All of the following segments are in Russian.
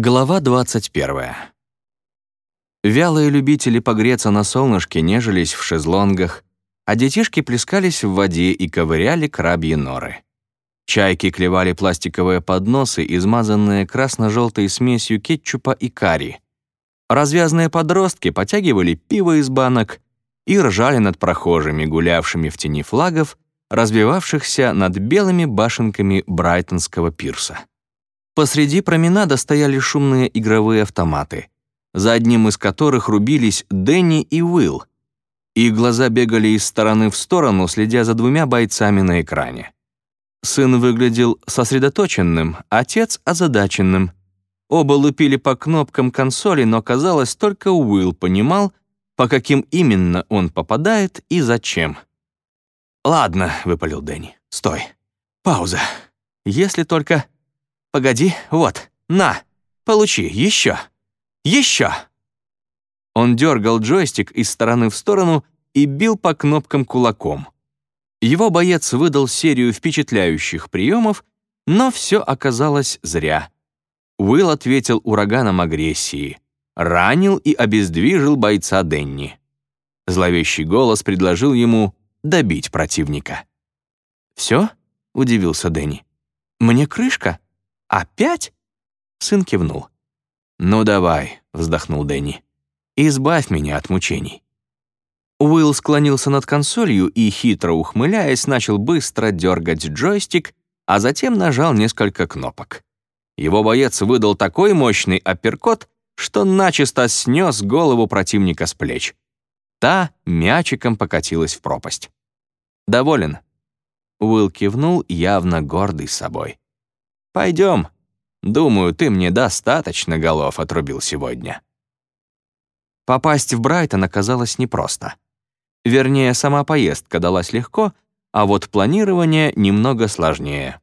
Глава 21. Вялые любители погреться на солнышке нежились в шезлонгах, а детишки плескались в воде и ковыряли крабьи норы. Чайки клевали пластиковые подносы, измазанные красно-желтой смесью кетчупа и карри. Развязные подростки потягивали пиво из банок и ржали над прохожими, гулявшими в тени флагов, разбивавшихся над белыми башенками Брайтонского пирса. Посреди променада стояли шумные игровые автоматы, за одним из которых рубились Дэнни и Уилл. Их глаза бегали из стороны в сторону, следя за двумя бойцами на экране. Сын выглядел сосредоточенным, отец — озадаченным. Оба лупили по кнопкам консоли, но, казалось, только Уилл понимал, по каким именно он попадает и зачем. «Ладно», — выпалил Дэнни, — «стой. Пауза. Если только...» Погоди, вот, на, получи, еще, еще. Он дергал джойстик из стороны в сторону и бил по кнопкам кулаком. Его боец выдал серию впечатляющих приемов, но все оказалось зря. Уилл ответил ураганом агрессии, ранил и обездвижил бойца Денни. Зловещий голос предложил ему добить противника. «Все?» — удивился Дэнни. «Мне крышка?» «Опять?» Сын кивнул. «Ну давай», — вздохнул Дэнни. «Избавь меня от мучений». Уилл склонился над консолью и, хитро ухмыляясь, начал быстро дергать джойстик, а затем нажал несколько кнопок. Его боец выдал такой мощный апперкот, что начисто снес голову противника с плеч. Та мячиком покатилась в пропасть. «Доволен?» Уилл кивнул, явно гордый собой. Пойдем. Думаю, ты мне достаточно голов отрубил сегодня». Попасть в Брайтон оказалось непросто. Вернее, сама поездка далась легко, а вот планирование немного сложнее.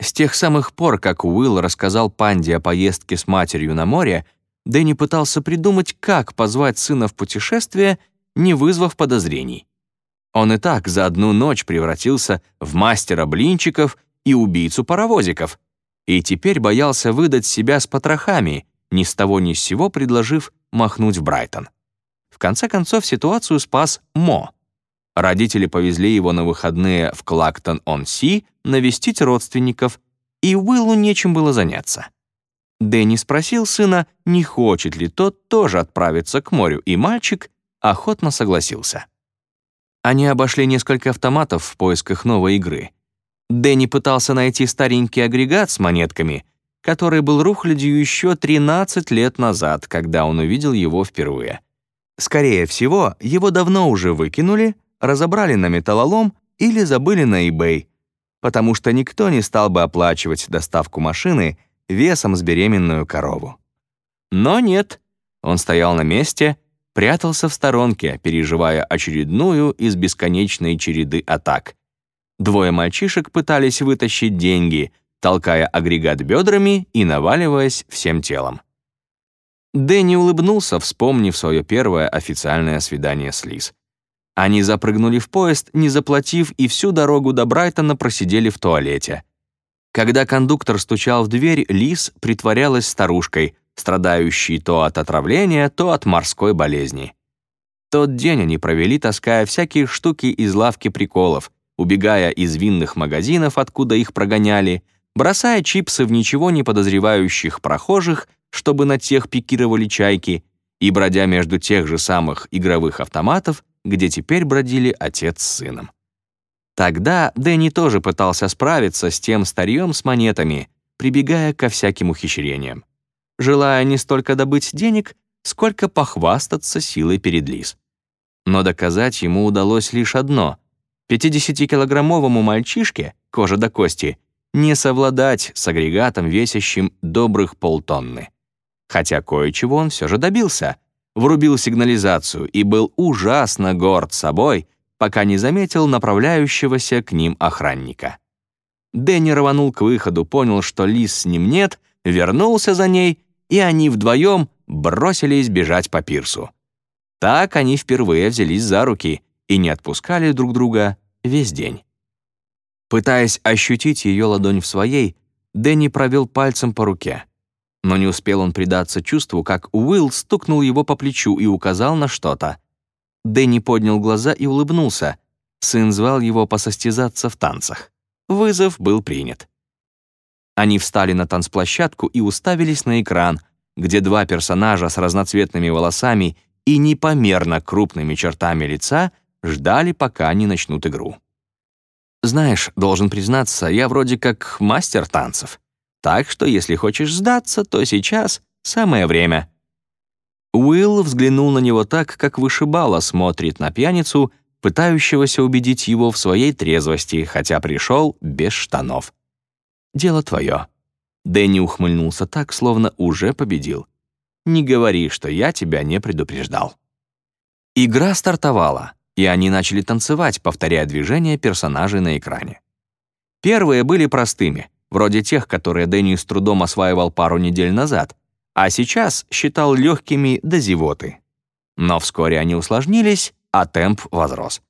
С тех самых пор, как Уилл рассказал Панде о поездке с матерью на море, Дэнни пытался придумать, как позвать сына в путешествие, не вызвав подозрений. Он и так за одну ночь превратился в мастера блинчиков и убийцу паровозиков, и теперь боялся выдать себя с потрохами, ни с того ни с сего предложив махнуть в Брайтон. В конце концов ситуацию спас Мо. Родители повезли его на выходные в Клактон-он-Си навестить родственников, и Уиллу нечем было заняться. Дэнни спросил сына, не хочет ли тот тоже отправиться к морю, и мальчик охотно согласился. Они обошли несколько автоматов в поисках новой игры — Дэнни пытался найти старенький агрегат с монетками, который был рухлядью еще 13 лет назад, когда он увидел его впервые. Скорее всего, его давно уже выкинули, разобрали на металлолом или забыли на eBay, потому что никто не стал бы оплачивать доставку машины весом с беременную корову. Но нет, он стоял на месте, прятался в сторонке, переживая очередную из бесконечной череды атак, Двое мальчишек пытались вытащить деньги, толкая агрегат бедрами и наваливаясь всем телом. Дэнни улыбнулся, вспомнив свое первое официальное свидание с Лиз. Они запрыгнули в поезд, не заплатив, и всю дорогу до Брайтона просидели в туалете. Когда кондуктор стучал в дверь, Лиз притворялась старушкой, страдающей то от отравления, то от морской болезни. Тот день они провели, таская всякие штуки из лавки приколов, убегая из винных магазинов, откуда их прогоняли, бросая чипсы в ничего не подозревающих прохожих, чтобы на тех пикировали чайки, и бродя между тех же самых игровых автоматов, где теперь бродили отец с сыном. Тогда Дэнни тоже пытался справиться с тем старьем с монетами, прибегая ко всяким ухищрениям, желая не столько добыть денег, сколько похвастаться силой перед Лиз. Но доказать ему удалось лишь одно — 50-килограммовому мальчишке, кожа до кости, не совладать с агрегатом, весящим добрых полтонны. Хотя кое-чего он все же добился. Врубил сигнализацию и был ужасно горд собой, пока не заметил направляющегося к ним охранника. Дэнни рванул к выходу, понял, что Лис с ним нет, вернулся за ней, и они вдвоем бросились бежать по пирсу. Так они впервые взялись за руки — и не отпускали друг друга весь день. Пытаясь ощутить ее ладонь в своей, Дэнни провел пальцем по руке. Но не успел он предаться чувству, как Уилл стукнул его по плечу и указал на что-то. Дэнни поднял глаза и улыбнулся. Сын звал его посостязаться в танцах. Вызов был принят. Они встали на танцплощадку и уставились на экран, где два персонажа с разноцветными волосами и непомерно крупными чертами лица ждали, пока они начнут игру. Знаешь, должен признаться, я вроде как мастер танцев. Так что, если хочешь сдаться, то сейчас самое время». Уилл взглянул на него так, как вышибала смотрит на пьяницу, пытающегося убедить его в своей трезвости, хотя пришел без штанов. «Дело твое». Дэнни ухмыльнулся так, словно уже победил. «Не говори, что я тебя не предупреждал». Игра стартовала и они начали танцевать, повторяя движения персонажей на экране. Первые были простыми, вроде тех, которые Дэнни с трудом осваивал пару недель назад, а сейчас считал легкими до зевоты. Но вскоре они усложнились, а темп возрос.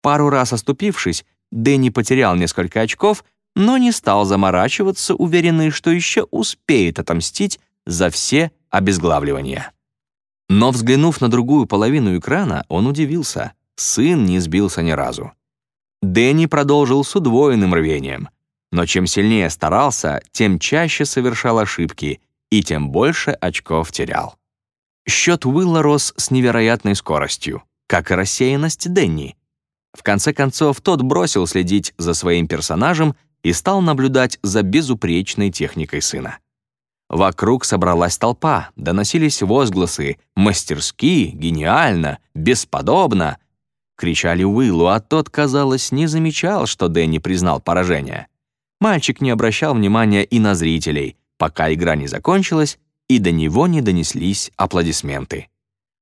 Пару раз оступившись, Дэнни потерял несколько очков, но не стал заморачиваться, уверенный, что еще успеет отомстить за все обезглавливания. Но взглянув на другую половину экрана, он удивился сын не сбился ни разу. Дэнни продолжил с удвоенным рвением, но чем сильнее старался, тем чаще совершал ошибки и тем больше очков терял. Счет Уилла рос с невероятной скоростью, как и рассеянность Дэнни. В конце концов, тот бросил следить за своим персонажем и стал наблюдать за безупречной техникой сына. Вокруг собралась толпа, доносились возгласы «мастерски», «гениально», «бесподобно», кричали Уиллу, а тот, казалось, не замечал, что Дэнни признал поражение. Мальчик не обращал внимания и на зрителей, пока игра не закончилась, и до него не донеслись аплодисменты.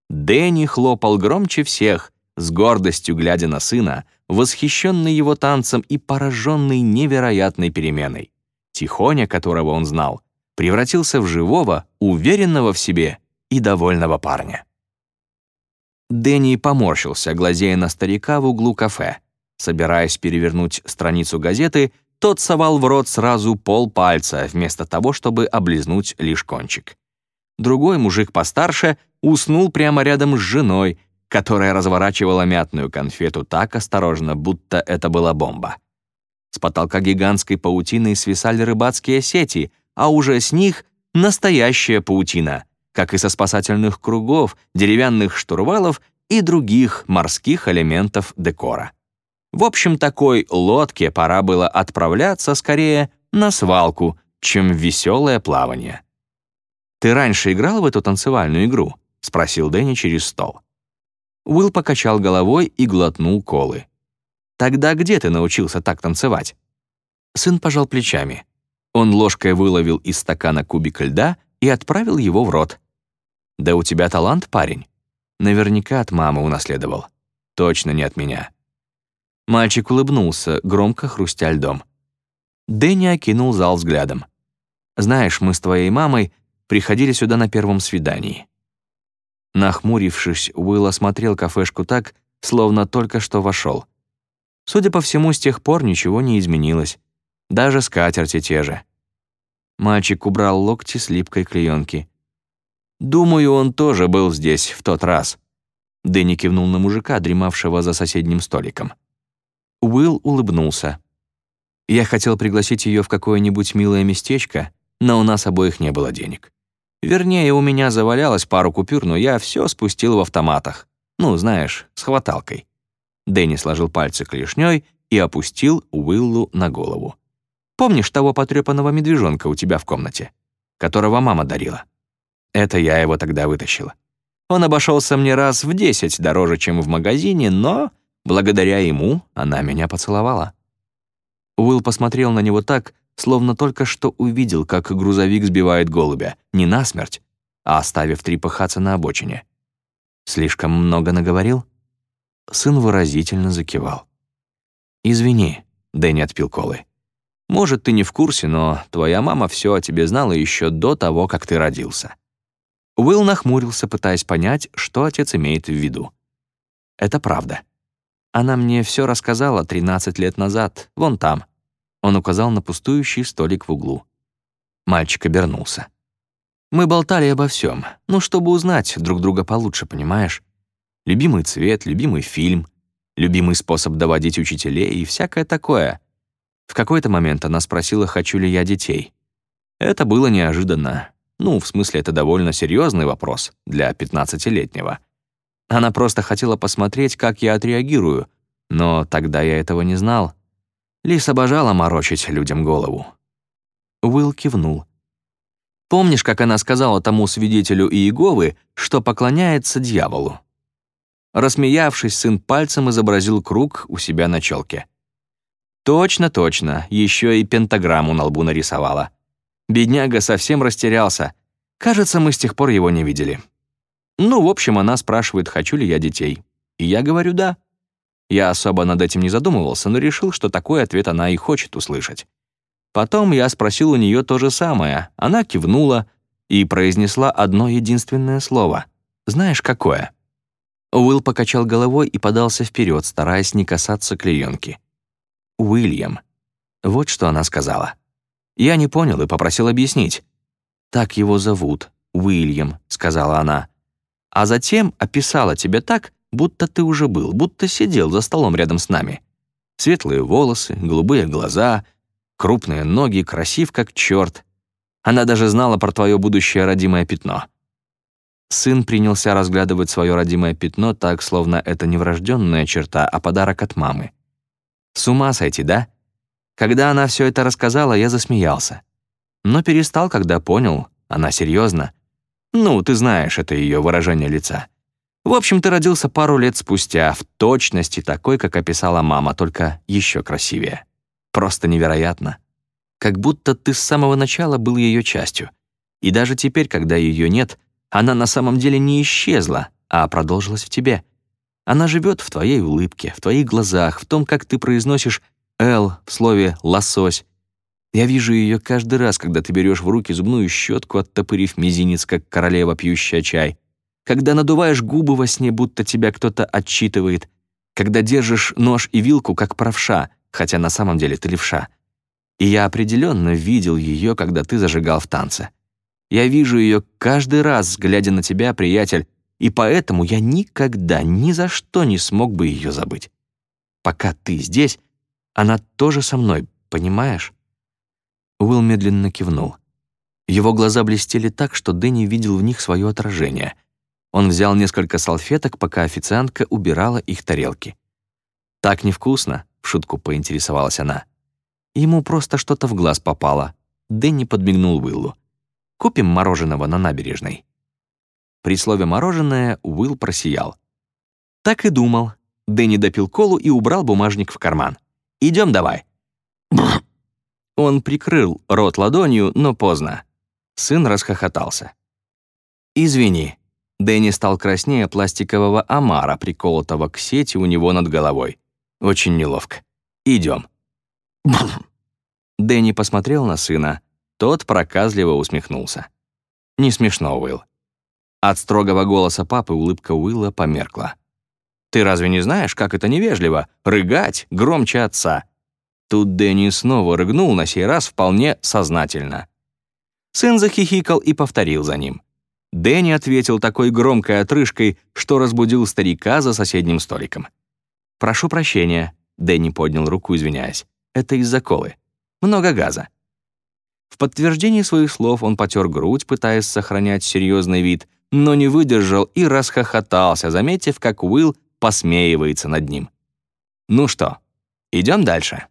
Дэнни хлопал громче всех, с гордостью глядя на сына, восхищенный его танцем и пораженный невероятной переменой. Тихоня, которого он знал, превратился в живого, уверенного в себе и довольного парня. Дэнни поморщился, глазея на старика в углу кафе. Собираясь перевернуть страницу газеты, тот совал в рот сразу полпальца, вместо того, чтобы облизнуть лишь кончик. Другой мужик постарше уснул прямо рядом с женой, которая разворачивала мятную конфету так осторожно, будто это была бомба. С потолка гигантской паутины свисали рыбацкие сети, а уже с них — настоящая паутина — как и со спасательных кругов, деревянных штурвалов и других морских элементов декора. В общем, такой лодке пора было отправляться скорее на свалку, чем в веселое плавание. «Ты раньше играл в эту танцевальную игру?» — спросил Дэнни через стол. Уилл покачал головой и глотнул колы. «Тогда где ты научился так танцевать?» Сын пожал плечами. Он ложкой выловил из стакана кубик льда и отправил его в рот. «Да у тебя талант, парень. Наверняка от мамы унаследовал. Точно не от меня». Мальчик улыбнулся, громко хрустя льдом. Дэнни окинул зал взглядом. «Знаешь, мы с твоей мамой приходили сюда на первом свидании». Нахмурившись, Уилл осмотрел кафешку так, словно только что вошел. Судя по всему, с тех пор ничего не изменилось. Даже скатерти те же. Мальчик убрал локти с липкой клеенки. «Думаю, он тоже был здесь в тот раз». Дэнни кивнул на мужика, дремавшего за соседним столиком. Уилл улыбнулся. «Я хотел пригласить ее в какое-нибудь милое местечко, но у нас обоих не было денег. Вернее, у меня завалялось пару купюр, но я все спустил в автоматах. Ну, знаешь, с хваталкой». Дэнни сложил пальцы клешней и опустил Уиллу на голову. Помнишь того потрепанного медвежонка у тебя в комнате, которого мама дарила? Это я его тогда вытащила. Он обошелся мне раз в десять дороже, чем в магазине, но благодаря ему она меня поцеловала. Уилл посмотрел на него так, словно только что увидел, как грузовик сбивает голубя, не насмерть, а оставив трепыхаться на обочине. Слишком много наговорил? Сын выразительно закивал. «Извини», — Дэнни отпил колы. Может, ты не в курсе, но твоя мама все о тебе знала еще до того, как ты родился». Уилл нахмурился, пытаясь понять, что отец имеет в виду. «Это правда. Она мне все рассказала 13 лет назад, вон там». Он указал на пустующий столик в углу. Мальчик обернулся. Мы болтали обо всем, ну, чтобы узнать друг друга получше, понимаешь? Любимый цвет, любимый фильм, любимый способ доводить учителей и всякое такое. В какой-то момент она спросила, хочу ли я детей. Это было неожиданно. Ну, в смысле, это довольно серьезный вопрос для 15-летнего. Она просто хотела посмотреть, как я отреагирую, но тогда я этого не знал. Лис обожала морочить людям голову. Уилл кивнул. «Помнишь, как она сказала тому свидетелю Иеговы, что поклоняется дьяволу?» Рассмеявшись, сын пальцем изобразил круг у себя на челке. «Точно, точно, еще и пентаграмму на лбу нарисовала. Бедняга совсем растерялся. Кажется, мы с тех пор его не видели. Ну, в общем, она спрашивает, хочу ли я детей. И я говорю «да». Я особо над этим не задумывался, но решил, что такой ответ она и хочет услышать. Потом я спросил у нее то же самое. Она кивнула и произнесла одно единственное слово. Знаешь, какое? Уилл покачал головой и подался вперед, стараясь не касаться клеенки. «Уильям». Вот что она сказала. Я не понял и попросил объяснить. «Так его зовут, Уильям», — сказала она. «А затем описала тебя так, будто ты уже был, будто сидел за столом рядом с нами. Светлые волосы, голубые глаза, крупные ноги, красив как черт. Она даже знала про твое будущее родимое пятно». Сын принялся разглядывать свое родимое пятно так, словно это не врожденная черта, а подарок от мамы. С ума сойти, да? Когда она все это рассказала, я засмеялся. Но перестал, когда понял, она серьезно. Ну, ты знаешь, это ее выражение лица. В общем, ты родился пару лет спустя, в точности такой, как описала мама, только еще красивее. Просто невероятно. Как будто ты с самого начала был ее частью. И даже теперь, когда ее нет, она на самом деле не исчезла, а продолжилась в тебе. Она живет в твоей улыбке, в твоих глазах, в том, как ты произносишь «л» в слове «лосось». Я вижу ее каждый раз, когда ты берешь в руки зубную щетку, оттопырив мизинец, как королева, пьющая чай, когда надуваешь губы во сне, будто тебя кто-то отчитывает, когда держишь нож и вилку, как правша, хотя на самом деле ты левша. И я определенно видел ее, когда ты зажигал в танце. Я вижу ее каждый раз, глядя на тебя, приятель, и поэтому я никогда, ни за что не смог бы ее забыть. Пока ты здесь, она тоже со мной, понимаешь?» Уилл медленно кивнул. Его глаза блестели так, что Дэнни видел в них свое отражение. Он взял несколько салфеток, пока официантка убирала их тарелки. «Так невкусно», — в шутку поинтересовалась она. Ему просто что-то в глаз попало. Дэнни подмигнул Уиллу. Купим мороженого на набережной». При слове «мороженое» Уилл просиял. Так и думал. Дэнни допил колу и убрал бумажник в карман. «Идем давай». Он прикрыл рот ладонью, но поздно. Сын расхохотался. «Извини». Дэнни стал краснее пластикового омара, приколотого к сети у него над головой. Очень неловко. «Идем». Дэнни посмотрел на сына, тот проказливо усмехнулся. «Не смешно, Уилл». От строгого голоса папы улыбка Уилла померкла. «Ты разве не знаешь, как это невежливо? Рыгать громче отца!» Тут Дэнни снова рыгнул, на сей раз вполне сознательно. Сын захихикал и повторил за ним. Дэнни ответил такой громкой отрыжкой, что разбудил старика за соседним столиком. «Прошу прощения», — Дэнни поднял руку, извиняясь. «Это из-за колы. Много газа». В подтверждение своих слов он потер грудь, пытаясь сохранять серьезный вид, но не выдержал и расхохотался, заметив, как Уилл посмеивается над ним. «Ну что, идем дальше?»